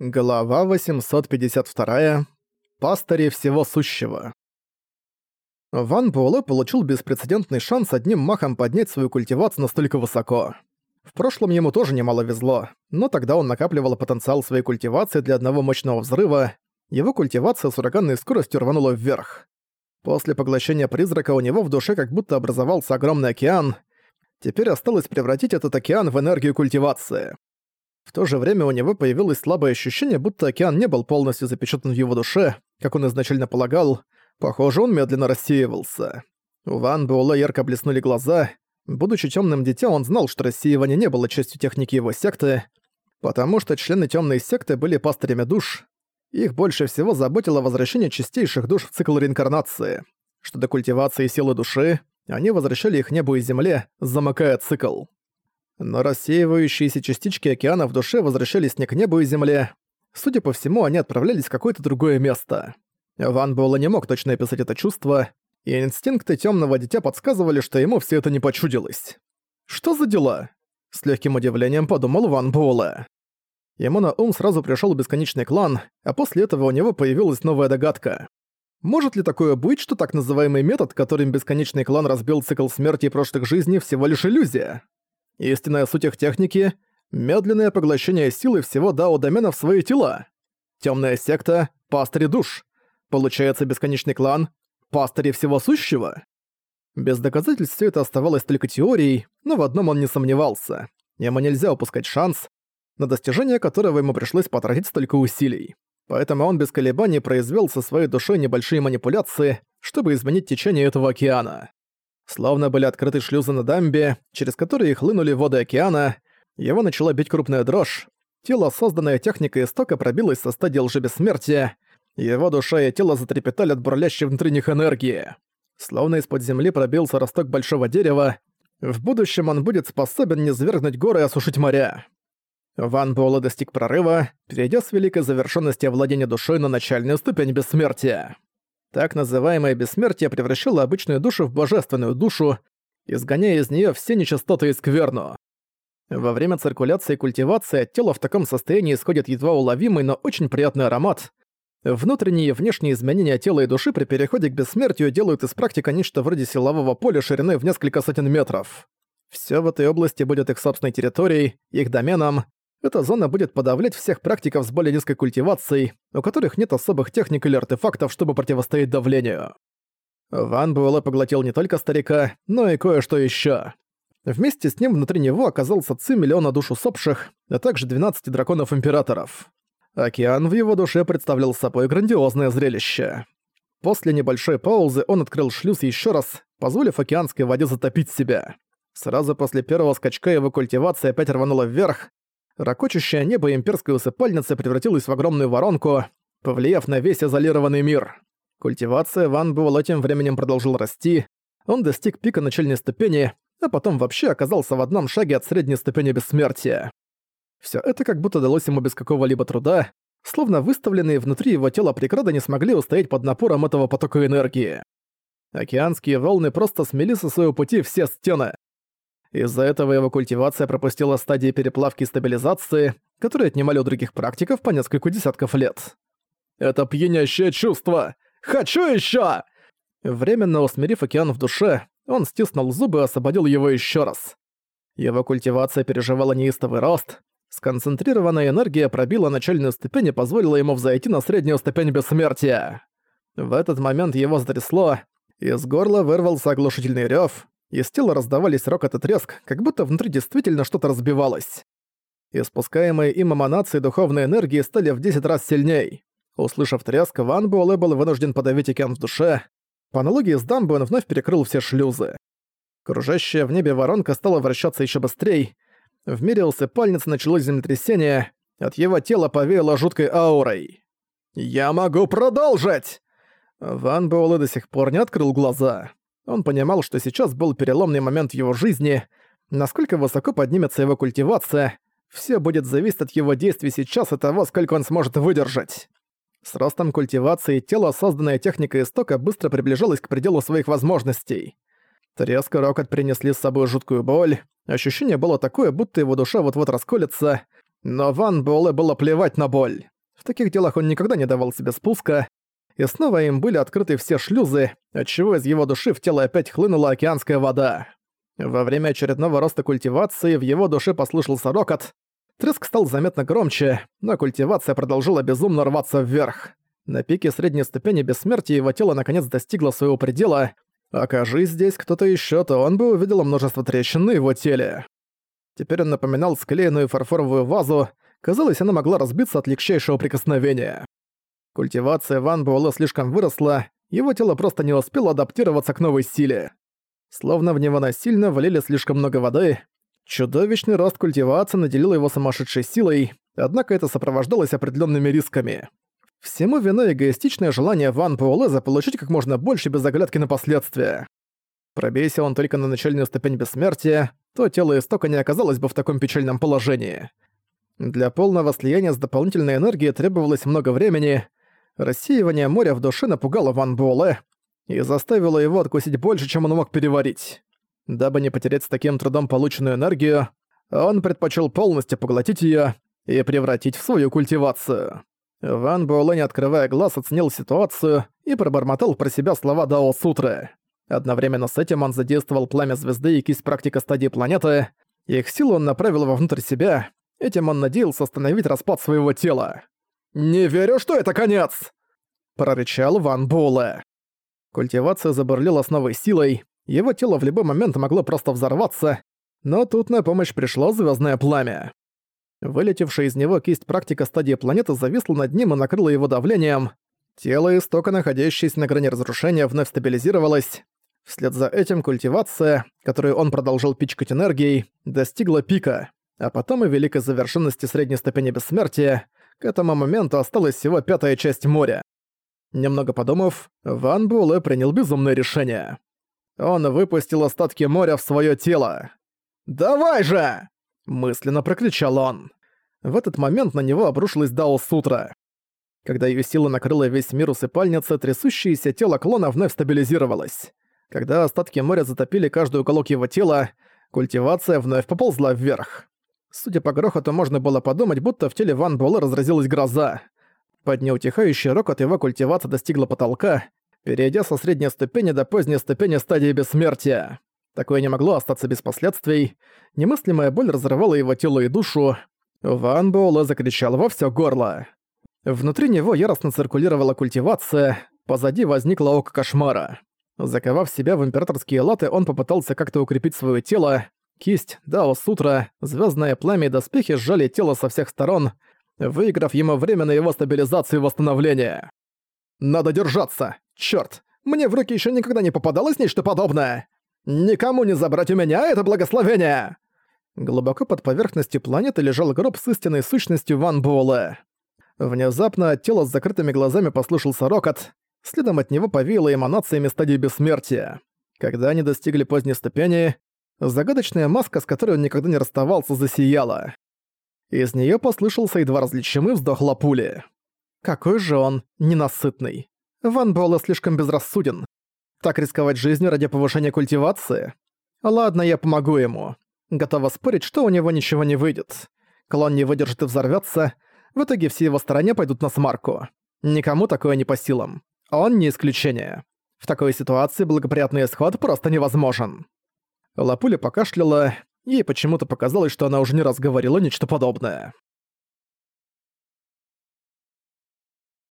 Глава 852. Пастыри всего сущего. Ван Буэлэ получил беспрецедентный шанс одним махом поднять свою культивацию настолько высоко. В прошлом ему тоже немало везло, но тогда он накапливал потенциал своей культивации для одного мощного взрыва, его культивация с ураганной скоростью рванула вверх. После поглощения призрака у него в душе как будто образовался огромный океан, теперь осталось превратить этот океан в энергию культивации. В то же время у него появилось слабое ощущение, будто океан не был полностью запечатан в его душе, как он изначально полагал. Похоже, он медленно рассеивался. У Ван Буэлэ ярко блеснули глаза. Будучи темным дитя, он знал, что рассеивание не было частью техники его секты, потому что члены темной секты были пастырями душ. Их больше всего заботило возвращение чистейших душ в цикл реинкарнации. Что до культивации силы души, они возвращали их небу и земле, замыкая цикл. Но рассеивающиеся частички океана в душе возвращались не к небу и земле. Судя по всему, они отправлялись в какое-то другое место. Ван Буэлла не мог точно описать это чувство, и инстинкты темного дитя подсказывали, что ему все это не почудилось. «Что за дела?» С легким удивлением подумал Ван Буэлла. Ему на ум сразу пришел бесконечный клан, а после этого у него появилась новая догадка. Может ли такое быть, что так называемый метод, которым бесконечный клан разбил цикл смерти и прошлых жизней, всего лишь иллюзия? Истинная суть их техники — медленное поглощение силы всего дао-домена в свои тела. Темная секта — пастыри душ. Получается бесконечный клан — пастыри всего сущего? Без доказательств все это оставалось только теорией, но в одном он не сомневался. Ему нельзя упускать шанс, на достижение которого ему пришлось потратить столько усилий. Поэтому он без колебаний произвел со своей душой небольшие манипуляции, чтобы изменить течение этого океана. Словно были открыты шлюзы на дамбе, через которые хлынули воды океана, его начала бить крупная дрожь. Тело, созданное техникой истока, пробилось со стадии лжебессмертия, его душа и тело затрепетали от бурлящей внутри них энергии. Словно из-под земли пробился росток большого дерева, в будущем он будет способен не свергнуть горы и осушить моря. Ван Буэлэ достиг прорыва, перейдя с великой завершенности овладения душой на начальную ступень бессмертия. Так называемое бессмертие превращало обычную душу в божественную душу, изгоняя из нее все нечистоты и скверну. Во время циркуляции и культивации от тела в таком состоянии исходит едва уловимый, но очень приятный аромат. Внутренние и внешние изменения тела и души при переходе к бессмертию делают из практика нечто вроде силового поля шириной в несколько сотен метров. Все в этой области будет их собственной территорией, их доменом, эта зона будет подавлять всех практиков с более низкой культивацией, у которых нет особых техник или артефактов, чтобы противостоять давлению. Ван Буэлэ поглотил не только старика, но и кое-что еще. Вместе с ним внутри него оказался ци миллиона душ усопших, а также 12 драконов-императоров. Океан в его душе представлял собой грандиозное зрелище. После небольшой паузы он открыл шлюз еще раз, позволив океанской воде затопить себя. Сразу после первого скачка его культивация опять рванула вверх, Рокочущее небо имперской усыпальницы превратилось в огромную воронку, повлияв на весь изолированный мир. Культивация Ван Буэлла тем временем продолжил расти, он достиг пика начальной ступени, а потом вообще оказался в одном шаге от средней ступени бессмертия. Всё это как будто далось ему без какого-либо труда, словно выставленные внутри его тела преграды не смогли устоять под напором этого потока энергии. Океанские волны просто смели со своего пути все стены. Из-за этого его культивация пропустила стадии переплавки и стабилизации, которые отнимали у других практиков по несколько десятков лет. «Это пьянящее чувство! Хочу еще! Временно усмирив океан в душе, он стиснул зубы и освободил его еще раз. Его культивация переживала неистовый рост. Сконцентрированная энергия пробила начальную ступень и позволила ему взойти на среднюю ступень бессмертия. В этот момент его затрясло, из горла вырвался оглушительный рев, из тела раздавались рокот и треск, как будто внутри действительно что-то разбивалось. Испускаемые им эманации духовной энергии стали в 10 раз сильней. Услышав треск, Ван Буэлэ был вынужден подавить океан в душе. По аналогии с дамбой он вновь перекрыл все шлюзы. Кружащая в небе воронка стала вращаться еще быстрее. В мире усыпальницы началось землетрясение, от его тела повеяло жуткой аурой. «Я могу продолжить!» Ван Буэлэ до сих пор не открыл глаза. Он понимал, что сейчас был переломный момент в его жизни, насколько высоко поднимется его культивация, все будет зависеть от его действий сейчас и того, сколько он сможет выдержать. С ростом культивации тело, созданное техникой истока, быстро приближалось к пределу своих возможностей. Треск и рокот принесли с собой жуткую боль. Ощущение было такое, будто его душа вот-вот расколется. Но Ван Буэлэ было плевать на боль. В таких делах он никогда не давал себе спуска, и снова им были открыты все шлюзы, отчего из его души в тело опять хлынула океанская вода. Во время очередного роста культивации в его душе послышался рокот, треск стал заметно громче, но культивация продолжила безумно рваться вверх. На пике средней ступени бессмертия его тело наконец достигло своего предела. Окажись здесь кто-то еще, то он бы увидел множество трещин на его теле. Теперь он напоминал склеенную фарфоровую вазу, казалось, она могла разбиться от легчайшего прикосновения. Культивация Ван Буэлэ слишком выросла, его тело просто не успело адаптироваться к новой силе. Словно в него насильно валили слишком много воды. Чудовищный рост культивации наделил его сумасшедшей силой, однако это сопровождалось определенными рисками. Всему виной эгоистичное желание Ван Пуэлэ заполучить как можно больше без оглядки на последствия. Пробейся он только на начальную ступень бессмертия, то тело истока не оказалось бы в таком печальном положении. Для полного слияния с дополнительной энергией требовалось много времени. Рассеивание моря в душе напугало Ван Буэлэ и заставило его откусить больше, чем он мог переварить. Дабы не потерять с таким трудом полученную энергию, он предпочел полностью поглотить ее и превратить в свою культивацию. Ван Буэлэ, не открывая глаз, оценил ситуацию и пробормотал про себя слова Дао Сутры. Одновременно с этим он задействовал пламя звезды и кисть практика стадии планеты. Их силу он направил вовнутрь себя. Этим он надеялся остановить распад своего тела. «Не верю, что это конец!» прорычал Ван Буэлэ. Культивация забурлила с новой силой, его тело в любой момент могло просто взорваться, но тут на помощь пришло звездное пламя. Вылетевшая из него кисть практика стадии планеты зависла над ним и накрыла его давлением. Тело истока, находящееся на грани разрушения, вновь стабилизировалось. Вслед за этим культивация, которую он продолжал пичкать энергией, достигла пика, а потом и великой завершенности средней ступени бессмертия. К этому моменту осталась всего пятая часть моря. Немного подумав, Ван Буэлэ принял безумное решение. Он выпустил остатки моря в своё тело. «Давай же!» – мысленно прокричал он. В этот момент на него обрушилась Дао Сутра. Когда её сила накрыла весь мир усыпальницы, трясущееся тело клона вновь стабилизировалось. Когда остатки моря затопили каждый уголок его тела, культивация вновь поползла вверх. Судя по грохоту, можно было подумать, будто в теле Ван Буэлэ разразилась гроза. Под неутихающий рокот его культивация достигла потолка, перейдя со средней ступени до поздней ступени стадии бессмертия. Такое не могло остаться без последствий. Немыслимая боль разрывала его тело и душу, Ван Буэлэ закричал во всё горло. Внутри него яростно циркулировала культивация, позади возникло око кошмара. Заковав себя в императорские латы, он попытался как-то укрепить своё тело. Кисть, Дао Сутра, звёздное пламя и доспехи сжали тело со всех сторон, выиграв ему время на его стабилизацию и восстановление. «Надо держаться! Чёрт! Мне в руки ещё никогда не попадалось нечто подобное! Никому не забрать у меня это благословение!» Глубоко под поверхностью планеты лежал гроб с истинной сущностью Ван Буэлэ. Внезапно от тела с закрытыми глазами послышался рокот, следом от него повеяло эманациями стадии бессмертия. Когда они достигли поздней ступени, загадочная маска, с которой он никогда не расставался, засияла. Из нее послышался едва различимый вздох Лапули. Какой же он ненасытный. Ван Буэлэ слишком безрассуден. Так рисковать жизнью ради повышения культивации? Ладно, я помогу ему. Готова спорить, что у него ничего не выйдет. Клон не выдержит и взорвётся. В итоге все его стороне пойдут на смарку. Никому такое не по силам. Он не исключение. В такой ситуации благоприятный исход просто невозможен. Лапуля покашляла, ей почему-то показалось, что она уже не раз говорила нечто подобное.